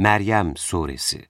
Meryem Suresi.